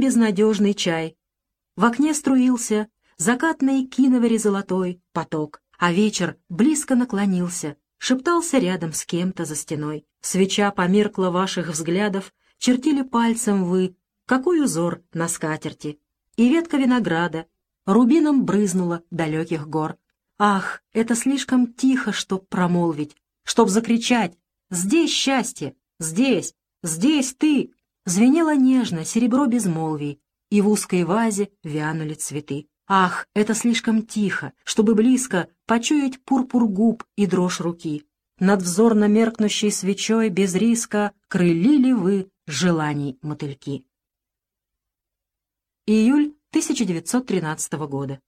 безнадежный чай. В окне струился закатный киновари золотой поток, а вечер близко наклонился, шептался рядом с кем-то за стеной. Свеча померкла ваших взглядов, чертили пальцем вы, какой узор на скатерти. И ветка винограда рубином брызнула далеких гор. Ах, это слишком тихо, чтоб промолвить, чтоб закричать «Здесь счастье! Здесь! Здесь ты!» Звенело нежно серебро безмолвий, и в узкой вазе вянули цветы. Ах, это слишком тихо, чтобы близко почуять пурпур губ и дрожь руки. Над взорно меркнущей свечой без риска крылили вы желаний мотыльки. Июль 1913 года.